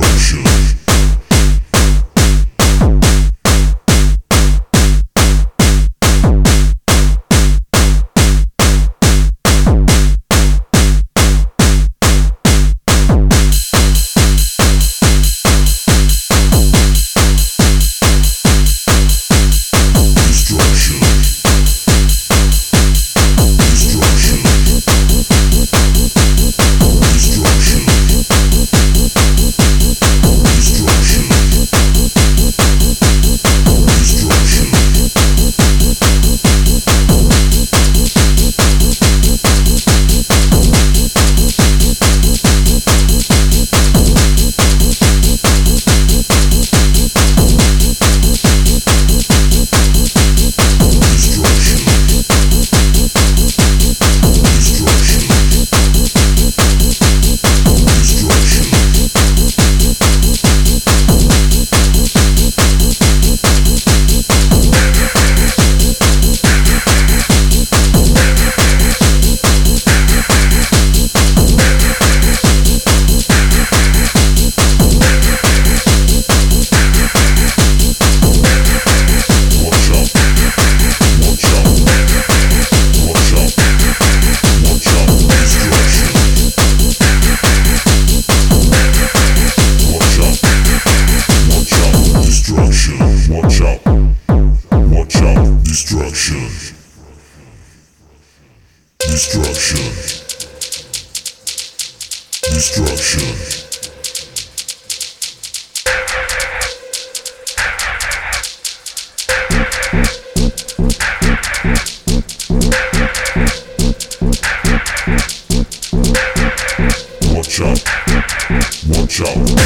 destruction. Destruction. Destruction. Watch out. Watch out.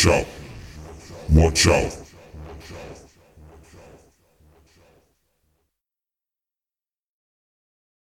Watch out. Watch out.